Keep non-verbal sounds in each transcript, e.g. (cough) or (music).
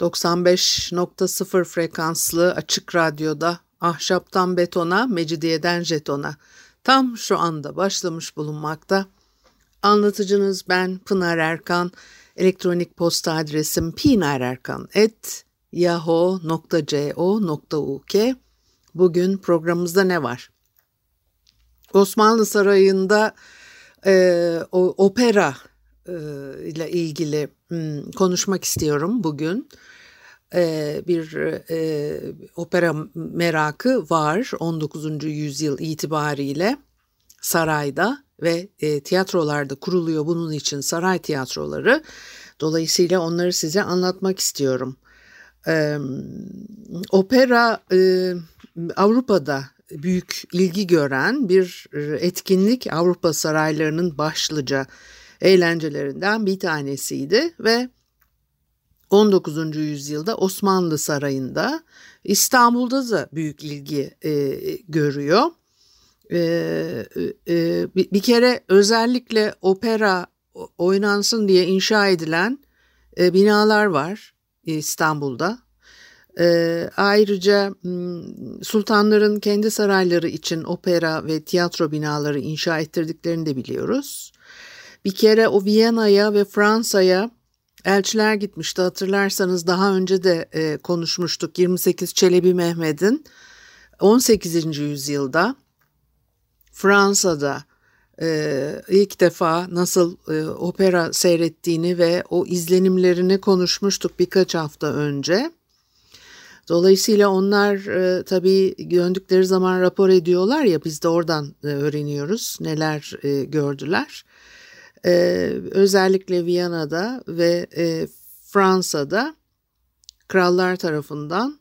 95.0 frekanslı açık radyoda ahşaptan betona, mecidiyeden jetona tam şu anda başlamış bulunmakta. Anlatıcınız ben Pınar Erkan. Elektronik posta adresim pinarerkan.yahoo.co.uk Bugün programımızda ne var? Osmanlı Sarayı'nda e, opera ile ilgili hmm, konuşmak istiyorum bugün. E, bir e, opera merakı var 19. yüzyıl itibariyle sarayda ve e, tiyatrolarda kuruluyor bunun için saray tiyatroları. Dolayısıyla onları size anlatmak istiyorum. Opera e, Avrupa'da büyük ilgi gören bir etkinlik Avrupa saraylarının başlıca eğlencelerinden bir tanesiydi ve 19. yüzyılda Osmanlı Sarayı'nda İstanbul'da da büyük ilgi e, görüyor. E, e, bir kere özellikle opera oynansın diye inşa edilen e, binalar var İstanbul'da. E, ayrıca sultanların kendi sarayları için opera ve tiyatro binaları inşa ettirdiklerini de biliyoruz. Bir kere o Viyana'ya ve Fransa'ya elçiler gitmişti hatırlarsanız daha önce de e, konuşmuştuk 28 Çelebi Mehmet'in 18. yüzyılda Fransa'da e, ilk defa nasıl e, opera seyrettiğini ve o izlenimlerini konuşmuştuk birkaç hafta önce. Dolayısıyla onlar e, tabii döndükleri zaman rapor ediyorlar ya biz de oradan e, öğreniyoruz neler e, gördüler. E, özellikle Viyana'da ve e, Fransa'da krallar tarafından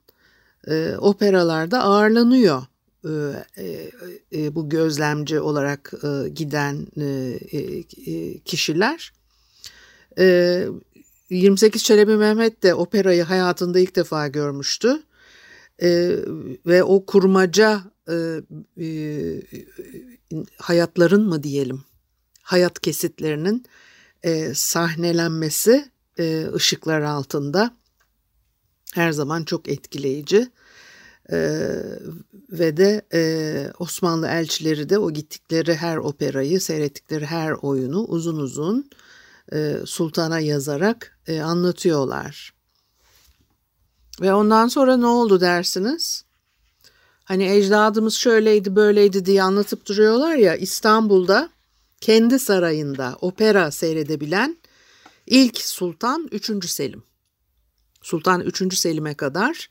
e, operalarda ağırlanıyor e, e, e, bu gözlemci olarak e, giden e, e, kişiler. E, 28 Çelebi Mehmet de operayı hayatında ilk defa görmüştü. E, ve o kurmaca e, e, hayatların mı diyelim, hayat kesitlerinin e, sahnelenmesi e, ışıklar altında her zaman çok etkileyici. Ee, ve de e, Osmanlı elçileri de o gittikleri her operayı, seyrettikleri her oyunu uzun uzun e, sultana yazarak e, anlatıyorlar. Ve ondan sonra ne oldu dersiniz? Hani ecdadımız şöyleydi böyleydi diye anlatıp duruyorlar ya İstanbul'da kendi sarayında opera seyredebilen ilk sultan 3. Selim. Sultan 3. Selim'e kadar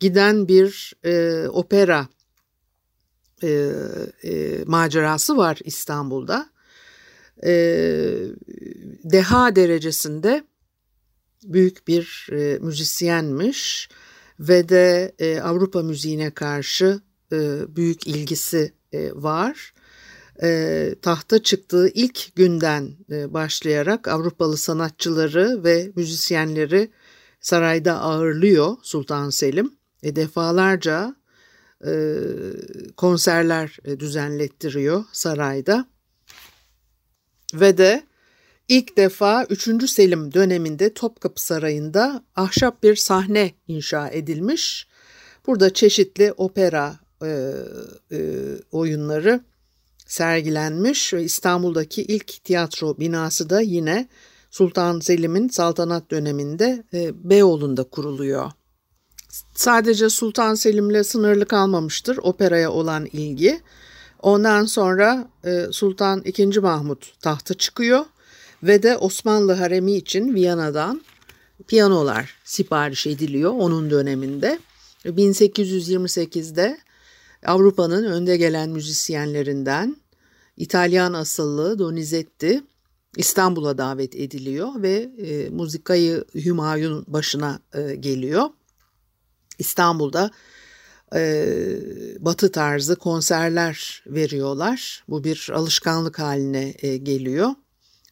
giden bir e, opera e, e, macerası var İstanbul'da. E, deha derecesinde büyük bir e, müzisyenmiş ve de e, Avrupa müziğine karşı e, büyük ilgisi e, var. E, tahta çıktığı ilk günden e, başlayarak Avrupalı sanatçıları ve müzisyenleri sarayda ağırlıyor Sultan Selim. E, defalarca e, konserler e, düzenlettiriyor sarayda. Ve de ilk defa 3. Selim döneminde Topkapı Sarayı'nda ahşap bir sahne inşa edilmiş. Burada çeşitli opera e, e, oyunları sergilenmiş ve İstanbul'daki ilk tiyatro binası da yine Sultan Selim'in saltanat döneminde e, Beyoğlu'nda kuruluyor. Sadece Sultan Selim'le sınırlı kalmamıştır operaya olan ilgi. Ondan sonra e, Sultan II. Mahmut tahta çıkıyor ve de Osmanlı haremi için Viyana'dan piyanolar sipariş ediliyor onun döneminde. 1828'de Avrupa'nın önde gelen müzisyenlerinden İtalyan asıllı Donizetti İstanbul'a davet ediliyor ve e, muzikayı Hümayun başına e, geliyor. İstanbul'da e, batı tarzı konserler veriyorlar. Bu bir alışkanlık haline e, geliyor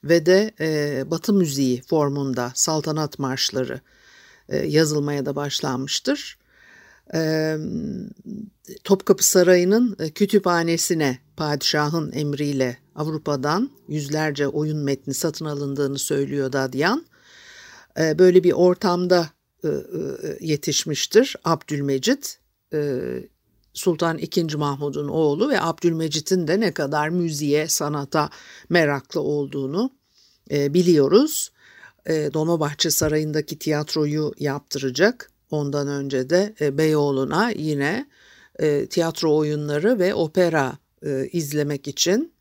ve de e, batı müziği formunda saltanat marşları e, yazılmaya da başlanmıştır. Topkapı Sarayı'nın e, kütüphanesine padişahın emriyle Avrupa'dan yüzlerce oyun metni satın alındığını söylüyor Dadyan. Böyle bir ortamda e, e, yetişmiştir Abdülmecit. Sultan II. Mahmud'un oğlu ve Abdülmecit'in de ne kadar müziğe, sanata meraklı olduğunu biliyoruz. Dolmabahçe Sarayı'ndaki tiyatroyu yaptıracak. Ondan önce de e, Beyoğlu'na yine e, tiyatro oyunları ve opera e, izlemek için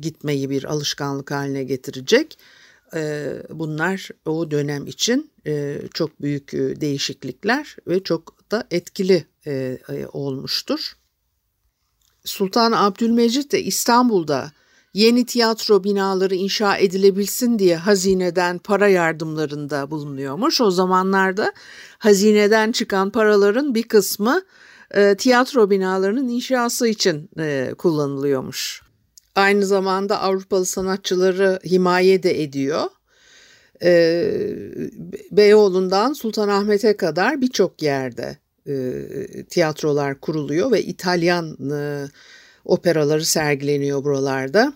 gitmeyi bir alışkanlık haline getirecek. Bunlar o dönem için çok büyük değişiklikler ve çok da etkili olmuştur. Sultan Abdülmecit de İstanbul'da yeni tiyatro binaları inşa edilebilsin diye hazineden para yardımlarında bulunuyormuş. O zamanlarda hazineden çıkan paraların bir kısmı e, tiyatro binalarının inşası için e, kullanılıyormuş. Aynı zamanda Avrupalı sanatçıları himaye de ediyor. E, Beyoğlu'ndan Sultanahmet'e kadar birçok yerde e, tiyatrolar kuruluyor ve İtalyan e, operaları sergileniyor buralarda.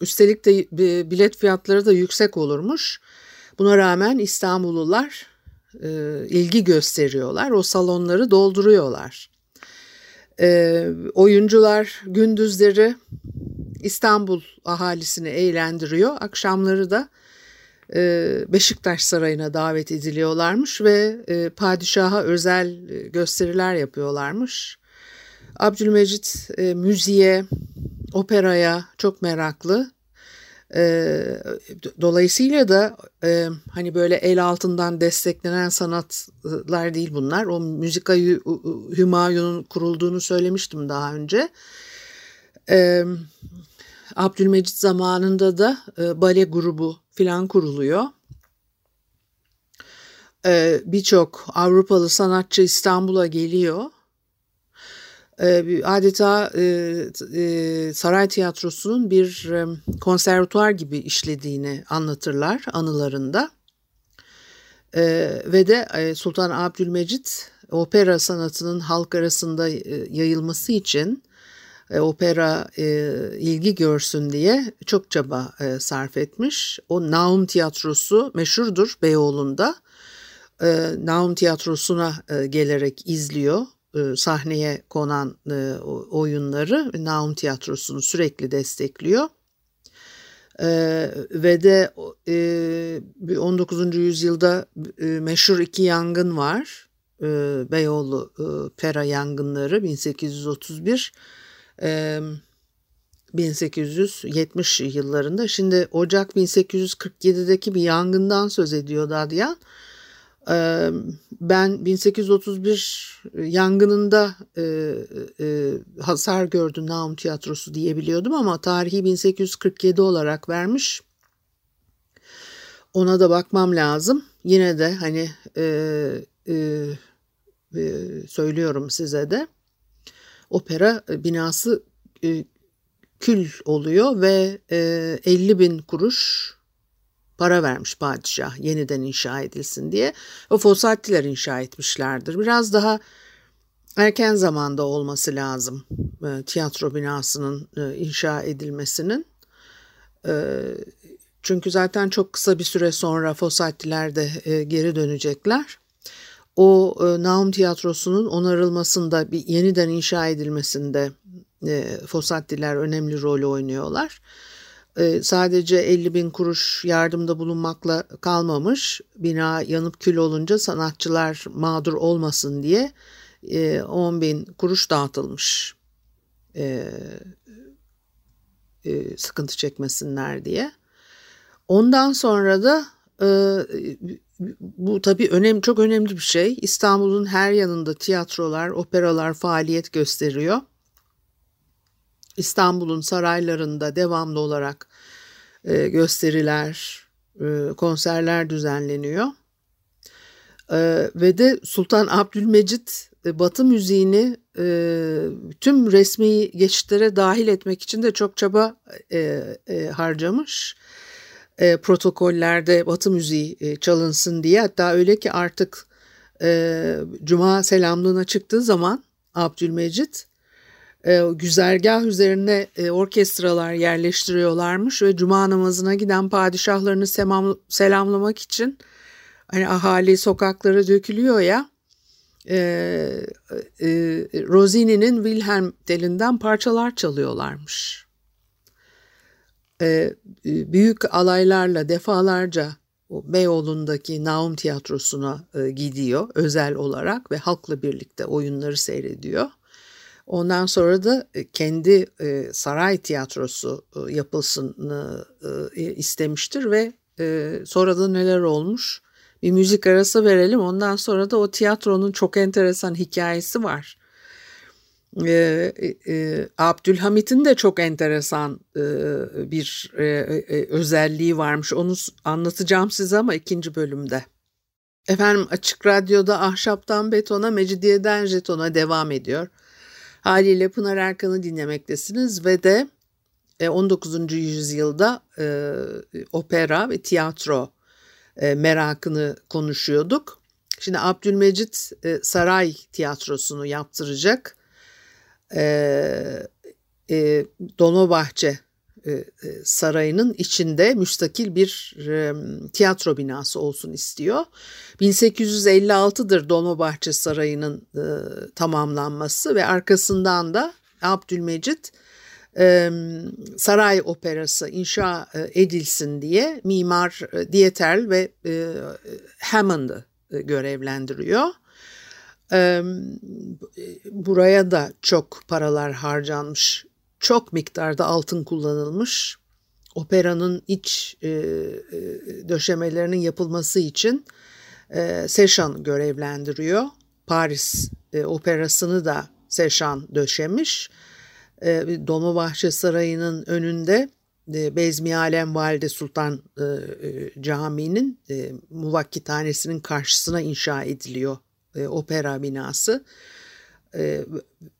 Üstelik de bilet fiyatları da yüksek olurmuş. Buna rağmen İstanbullular e, ilgi gösteriyorlar. O salonları dolduruyorlar. E, oyuncular gündüzleri İstanbul ahalisini eğlendiriyor. Akşamları da e, Beşiktaş Sarayı'na davet ediliyorlarmış ve e, padişaha özel e, gösteriler yapıyorlarmış. Abdülmecit e, müziğe, operaya çok meraklı. E, dolayısıyla da e, hani böyle el altından desteklenen sanatlar değil bunlar. O müzika Hümayun'un kurulduğunu söylemiştim daha önce. E, Abdülmecit zamanında da e, bale grubu filan kuruluyor. E, Birçok Avrupalı sanatçı İstanbul'a geliyor adeta e, e, saray tiyatrosunun bir e, konservatuar gibi işlediğini anlatırlar anılarında. Ve de Sultan Abdülmecit opera sanatının halk arasında yayılması için opera ilgi görsün diye çok çaba sarf etmiş. O Naum Tiyatrosu meşhurdur Beyoğlu'nda. Naum Tiyatrosu'na gelerek izliyor e, sahneye konan e, oyunları Naum Tiyatrosu'nu sürekli destekliyor. E, ve de 19. yüzyılda meşhur iki yangın var. Beyoğlu Pera yangınları 1831 1870 yıllarında. Şimdi Ocak 1847'deki bir yangından söz ediyor Dadyan. Ben 1831 yangınında hasar gördü Naum Tiyatrosu diyebiliyordum ama tarihi 1847 olarak vermiş. Ona da bakmam lazım. Yine de hani söylüyorum size de opera binası kül oluyor ve e, 50 bin kuruş para vermiş padişah yeniden inşa edilsin diye. O Fosattiler inşa etmişlerdir. Biraz daha erken zamanda olması lazım e, tiyatro binasının e, inşa edilmesinin. E, çünkü zaten çok kısa bir süre sonra Fosattiler de e, geri dönecekler. O e, Naum Tiyatrosu'nun onarılmasında, bir yeniden inşa edilmesinde e, Fosattiler önemli rol oynuyorlar. Ee, sadece 50 bin kuruş yardımda bulunmakla kalmamış. Bina yanıp kül olunca sanatçılar mağdur olmasın diye 10 e, bin kuruş dağıtılmış. E, e, sıkıntı çekmesinler diye. Ondan sonra da bu tabii önemli, çok önemli bir şey. İstanbul'un her yanında tiyatrolar, operalar faaliyet gösteriyor. İstanbul'un saraylarında devamlı olarak e, gösteriler, e, konserler düzenleniyor. E, ve de Sultan Abdülmecit Batı müziğini tüm resmi geçitlere dahil etmek için de çok çaba harcamış. Protokollerde Batı müziği çalınsın diye hatta öyle ki artık Cuma selamlığına çıktığı zaman Abdülmecit e, güzergah üzerine e, orkestralar yerleştiriyorlarmış ve cuma namazına giden padişahlarını selam, selamlamak için hani ahali sokaklara dökülüyor ya e, e, Rosini'nin Wilhelm telinden parçalar çalıyorlarmış. E, büyük alaylarla defalarca Beyoğlu'ndaki Naum Tiyatrosu'na e, gidiyor özel olarak ve halkla birlikte oyunları seyrediyor. Ondan sonra da e, kendi e, saray tiyatrosu e, yapılsın istemiştir ve sonra da neler olmuş. Bir müzik arası verelim ondan sonra da o tiyatronun çok enteresan hikayesi var. Abdülhamit'in de çok enteresan bir özelliği varmış. Onu anlatacağım size ama ikinci bölümde. Efendim Açık Radyo'da ahşaptan betona, mecidiyeden jetona devam ediyor. Haliyle Pınar Erkan'ı dinlemektesiniz ve de 19. E, yüzyılda e, opera ve tiyatro e, merakını konuşuyorduk. Şimdi Abdülmecit saray tiyatrosunu yaptıracak. E, e, sarayının içinde müstakil bir e, tiyatro binası olsun istiyor. 1856'dır Dolmabahçe Sarayı'nın tamamlanması ve arkasından da Abdülmecit saray operası inşa edilsin diye mimar Dieterl ve Hammond'ı görevlendiriyor. Buraya da çok paralar harcanmış çok miktarda altın kullanılmış. Operanın iç e, e, döşemelerinin yapılması için e, Seşan görevlendiriyor. Paris e, operasını da Seşan döşemiş. E, Dolmabahçe Sarayı'nın önünde e, Bezmi Alem Valide Sultan e, e, Camii'nin e, muvakkitanesinin karşısına inşa ediliyor e, opera binası e,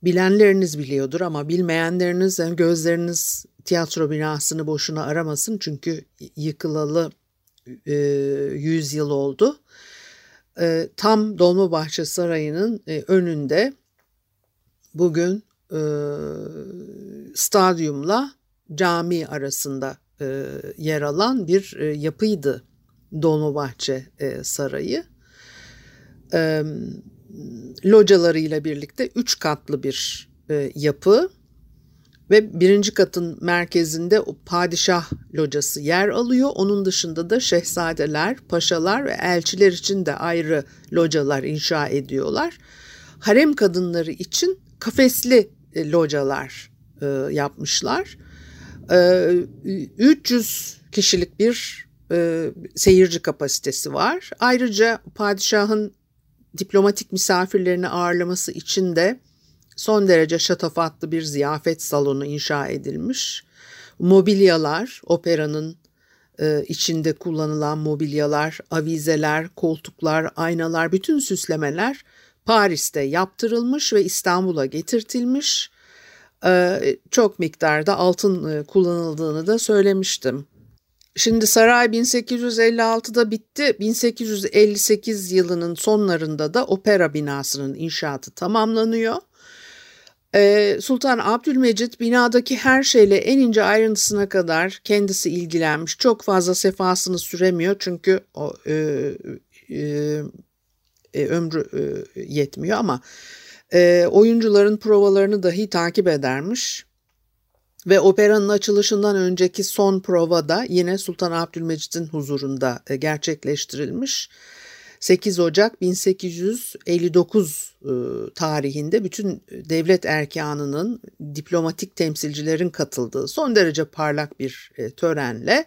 bilenleriniz biliyordur ama bilmeyenleriniz yani gözleriniz tiyatro binasını boşuna aramasın çünkü yıkılalı e, 100 yıl oldu. E, tam Dolmabahçe Sarayı'nın e, önünde bugün e, stadyumla cami arasında e, yer alan bir e, yapıydı Dolmabahçe e, Sarayı. E, localarıyla birlikte üç katlı bir e, yapı ve birinci katın merkezinde o padişah locası yer alıyor. Onun dışında da şehzadeler, paşalar ve elçiler için de ayrı localar inşa ediyorlar. Harem kadınları için kafesli e, localar e, yapmışlar. E, 300 kişilik bir e, seyirci kapasitesi var. Ayrıca padişahın diplomatik misafirlerini ağırlaması için de son derece şatafatlı bir ziyafet salonu inşa edilmiş. Mobilyalar, operanın e, içinde kullanılan mobilyalar, avizeler, koltuklar, aynalar, bütün süslemeler Paris'te yaptırılmış ve İstanbul'a getirtilmiş. E, çok miktarda altın e, kullanıldığını da söylemiştim. Şimdi saray 1856'da bitti. 1858 yılının sonlarında da opera binasının inşaatı tamamlanıyor. Ee, Sultan Abdülmecit binadaki her şeyle en ince ayrıntısına kadar kendisi ilgilenmiş. Çok fazla sefasını süremiyor çünkü o e, e, e, ömrü e, yetmiyor ama e, oyuncuların provalarını dahi takip edermiş. Ve operanın açılışından önceki son prova da yine Sultan Abdülmecit'in huzurunda e, gerçekleştirilmiş. 8 Ocak 1859 e, tarihinde bütün devlet erkanının, diplomatik temsilcilerin katıldığı son derece parlak bir e, törenle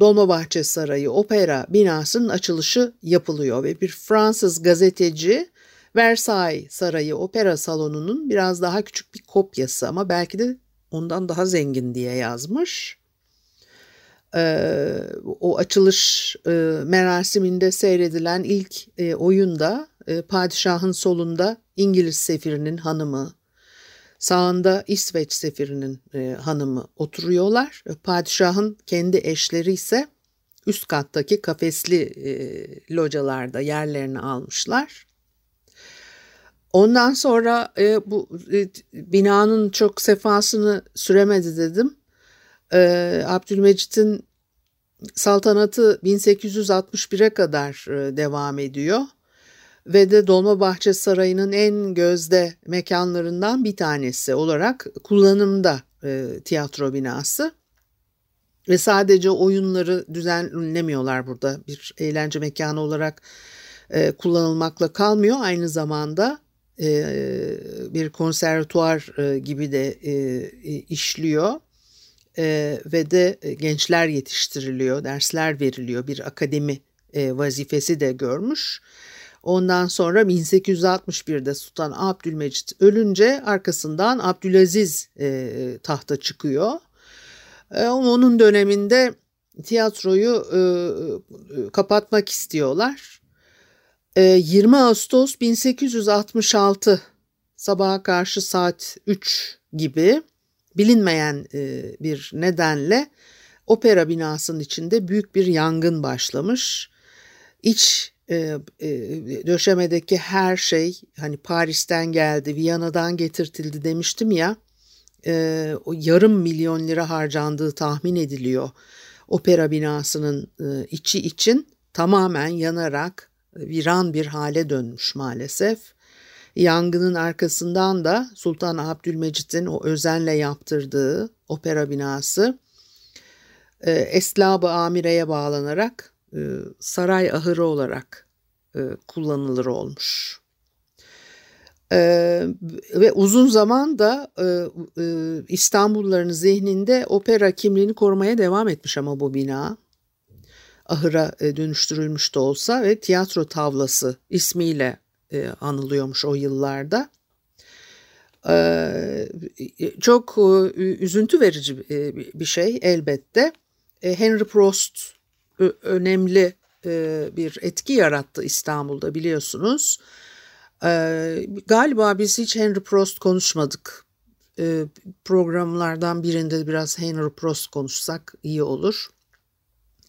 Dolmabahçe Sarayı Opera binasının açılışı yapılıyor ve bir Fransız gazeteci Versailles Sarayı Opera Salonu'nun biraz daha küçük bir kopyası ama belki de ondan daha zengin diye yazmış. e, o açılış e, merasiminde seyredilen ilk e, oyunda e, padişahın solunda İngiliz sefirinin hanımı, sağında İsveç sefirinin e, hanımı oturuyorlar. E, padişahın kendi eşleri ise üst kattaki kafesli e, localarda yerlerini almışlar. Ondan sonra e, bu e, binanın çok sefasını süremedi dedim. E, Abdülmecit'in saltanatı 1861'e kadar e, devam ediyor ve de Dolmabahçe Sarayı'nın en gözde mekanlarından bir tanesi olarak kullanımda e, tiyatro binası. Ve sadece oyunları düzenlemiyorlar burada bir eğlence mekanı olarak e, kullanılmakla kalmıyor. Aynı zamanda bir konservatuar e, gibi de e, işliyor e, ve de gençler yetiştiriliyor, dersler veriliyor, bir akademi e, vazifesi de görmüş. Ondan sonra 1861'de Sultan Abdülmecit ölünce arkasından Abdülaziz e, tahta çıkıyor. E, onun döneminde tiyatroyu e, e kapatmak istiyorlar. E, 20 Ağustos 1866 sabaha karşı saat 3 gibi bilinmeyen e, bir nedenle opera binasının içinde büyük bir yangın başlamış. İç e, e, döşemedeki her şey hani Paris'ten geldi, Viyana'dan getirtildi demiştim ya. E, o yarım milyon lira harcandığı tahmin ediliyor. Opera binasının e, içi için tamamen yanarak viran bir hale dönmüş maalesef. Yangının arkasından da Sultan Abdülmecit'in o özenle yaptırdığı opera binası e, Eslab-ı Amire'ye bağlanarak e, saray ahırı olarak e, kullanılır olmuş. Ve uzun zaman da e, İstanbulluların zihninde opera kimliğini korumaya devam etmiş ama bu bina ahıra e, dönüştürülmüş de olsa ve tiyatro tavlası ismiyle e, anılıyormuş o yıllarda. E, çok üzüntü verici bir şey elbette. Henry Prost önemli bir etki yarattı İstanbul'da biliyorsunuz. E, galiba biz hiç Henry Prost konuşmadık. E, programlardan birinde biraz Henry Prost konuşsak iyi olur.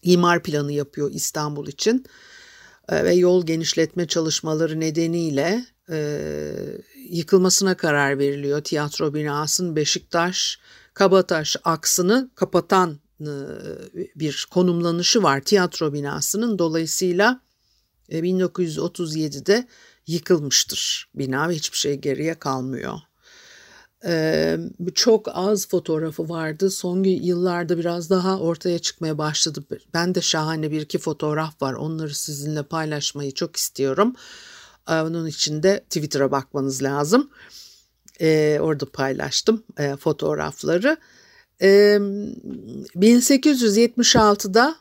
İmar planı yapıyor İstanbul için ve yol genişletme çalışmaları nedeniyle yıkılmasına karar veriliyor. Tiyatro binasının Beşiktaş Kabataş aksını kapatan bir konumlanışı var tiyatro binasının. Dolayısıyla 1937'de yıkılmıştır bina ve hiçbir şey geriye kalmıyor. Çok az fotoğrafı vardı. Son yıllarda biraz daha ortaya çıkmaya başladı. Ben de şahane bir iki fotoğraf var. Onları sizinle paylaşmayı çok istiyorum. Onun için de Twitter'a bakmanız lazım. orada paylaştım fotoğrafları. 1876'da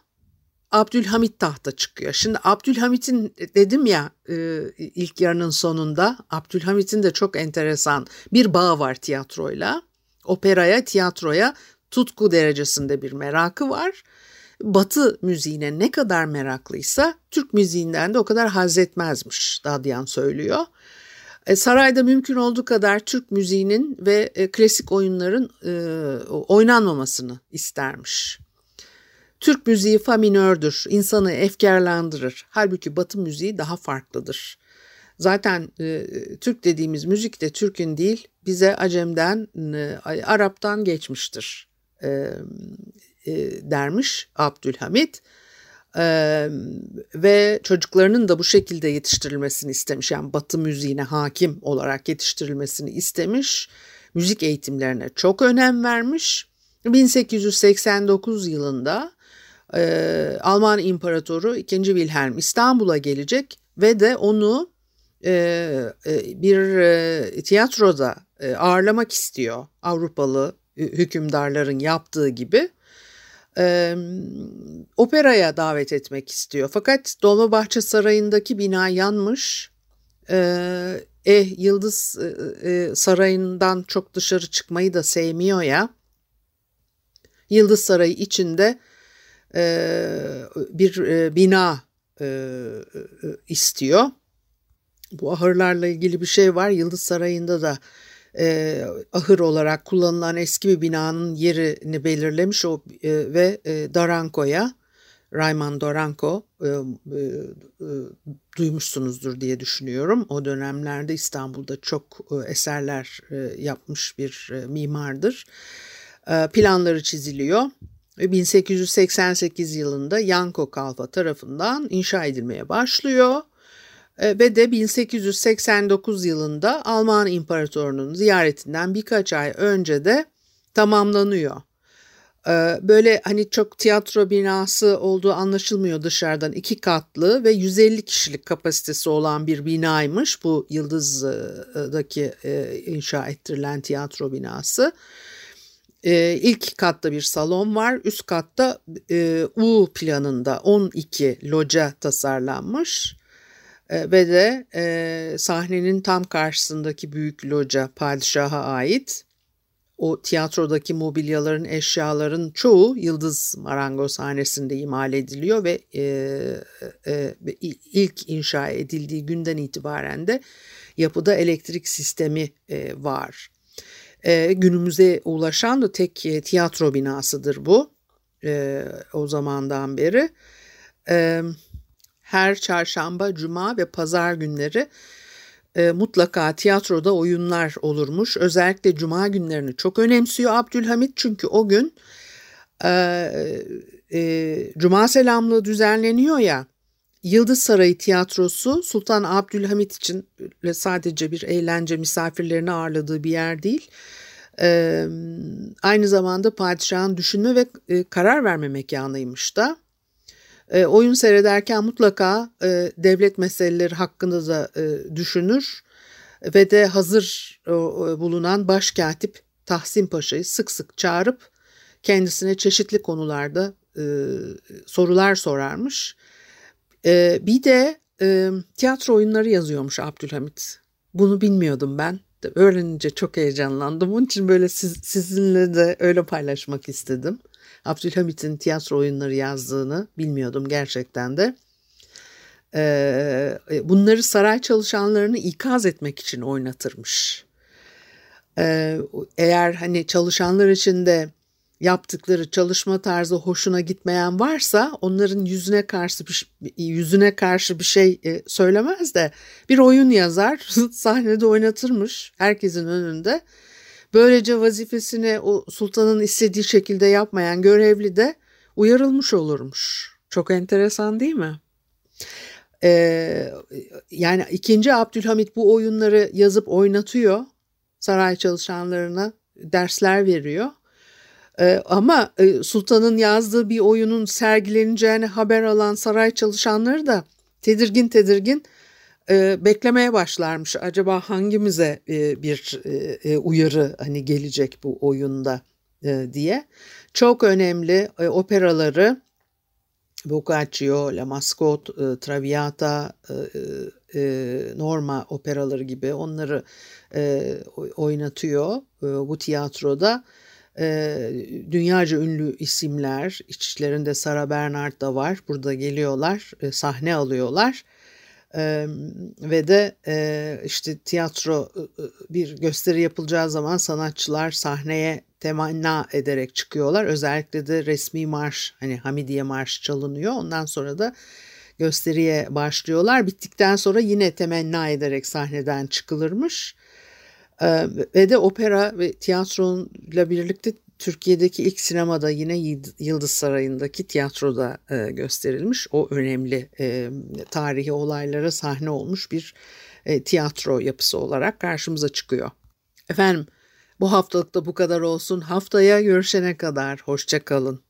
Abdülhamit tahta çıkıyor. Şimdi Abdülhamit'in dedim ya ilk yarının sonunda Abdülhamit'in de çok enteresan bir bağı var tiyatroyla. Operaya, tiyatroya tutku derecesinde bir merakı var. Batı müziğine ne kadar meraklıysa Türk müziğinden de o kadar haz etmezmiş Dadyan söylüyor. E, sarayda mümkün olduğu kadar Türk müziğinin ve e, klasik oyunların e, oynanmamasını istermiş. Türk müziği fa minördür, insanı efkarlandırır. Halbuki Batı müziği daha farklıdır. Zaten e, Türk dediğimiz müzik de Türk'ün değil, bize Acem'den, e, Arap'tan geçmiştir e, e, dermiş Abdülhamit. Ee, ve çocuklarının da bu şekilde yetiştirilmesini istemiş. Yani Batı müziğine hakim olarak yetiştirilmesini istemiş. Müzik eğitimlerine çok önem vermiş. 1889 yılında e, Alman İmparatoru 2. Wilhelm İstanbul'a gelecek ve de onu e, e, bir e, tiyatroda e, ağırlamak istiyor Avrupalı hükümdarların yaptığı gibi e, operaya davet etmek istiyor. Fakat Dolmabahçe Sarayı'ndaki bina yanmış. E, eh Yıldız e, Sarayı'ndan çok dışarı çıkmayı da sevmiyor ya. Yıldız Sarayı içinde bir bina istiyor. Bu ahırlarla ilgili bir şey var. Yıldız Sarayı'nda da e, ahır olarak kullanılan eski bir binanın yerini belirlemiş o e, ve e, Daranko'ya Rayman Doranko e, e, e, duymuşsunuzdur diye düşünüyorum. O dönemlerde İstanbul'da çok e, eserler e, yapmış bir e, mimardır. E, planları çiziliyor. 1888 yılında Yanko Kalfa tarafından inşa edilmeye başlıyor. E, ve de 1889 yılında Alman İmparatorunun ziyaretinden birkaç ay önce de tamamlanıyor. E, böyle hani çok tiyatro binası olduğu anlaşılmıyor dışarıdan iki katlı ve 150 kişilik kapasitesi olan bir binaymış bu Yıldız'daki e, inşa ettirilen tiyatro binası. İlk katta bir salon var. Üst katta U planında 12 loca tasarlanmış. E, ve de e, sahnenin tam karşısındaki büyük loca padişaha ait. O tiyatrodaki mobilyaların, eşyaların çoğu Yıldız Marangoz sahnesinde imal ediliyor ve e, e, ilk inşa edildiği günden itibaren de yapıda elektrik sistemi e, var. E, günümüze ulaşan da tek e, tiyatro binasıdır bu e, o zamandan beri. Evet her çarşamba, cuma ve pazar günleri e, mutlaka tiyatroda oyunlar olurmuş. Özellikle cuma günlerini çok önemsiyor Abdülhamit çünkü o gün e, e, cuma selamlığı düzenleniyor ya. Yıldız Sarayı Tiyatrosu Sultan Abdülhamit için sadece bir eğlence misafirlerini ağırladığı bir yer değil. Aynı zamanda padişahın düşünme ve e, karar verme mekanıymış da. E, oyun seyrederken mutlaka e, devlet meseleleri hakkında da düşünür ve de hazır bulunan başkatip Tahsin Paşa'yı sık sık çağırıp kendisine çeşitli konularda sorular sorarmış. E, bir de e, tiyatro oyunları yazıyormuş Abdülhamit. Bunu bilmiyordum ben. Öğrenince çok heyecanlandım. Onun için böyle siz, sizinle de öyle paylaşmak istedim. Abdülhamit'in tiyatro oyunları yazdığını bilmiyordum gerçekten de. Ee, bunları saray çalışanlarını ikaz etmek için oynatırmış. Ee, eğer hani çalışanlar için de yaptıkları çalışma tarzı hoşuna gitmeyen varsa onların yüzüne karşı bir, yüzüne karşı bir şey e, söylemez de bir oyun yazar (laughs) sahnede oynatırmış herkesin önünde Böylece vazifesini o sultanın istediği şekilde yapmayan görevli de uyarılmış olurmuş. Çok enteresan değil mi? Ee, yani ikinci Abdülhamit bu oyunları yazıp oynatıyor. Saray çalışanlarına dersler veriyor. Ee, ama e, sultanın yazdığı bir oyunun sergileneceğini haber alan saray çalışanları da tedirgin tedirgin e, beklemeye başlarmış. Acaba hangimize e, bir e, e, uyarı hani gelecek bu oyunda e, diye. Çok önemli e, operaları Boccaccio, La Mascotte, e, Traviata, e, e, Norma operaları gibi onları e, oynatıyor e, bu tiyatroda. E, dünyaca ünlü isimler, içlerinde Sarah Bernard da var. Burada geliyorlar, e, sahne alıyorlar ee, ve de e, işte tiyatro bir gösteri yapılacağı zaman sanatçılar sahneye temanna ederek çıkıyorlar. Özellikle de resmi marş hani Hamidiye marş çalınıyor. Ondan sonra da gösteriye başlıyorlar. Bittikten sonra yine temenna ederek sahneden çıkılırmış. Ee, ve de opera ve tiyatronla birlikte Türkiye'deki ilk sinemada yine Yıldız Sarayı'ndaki tiyatroda e, gösterilmiş. O önemli e, tarihi olaylara sahne olmuş bir e, tiyatro yapısı olarak karşımıza çıkıyor. Efendim bu haftalık da bu kadar olsun. Haftaya görüşene kadar hoşça kalın.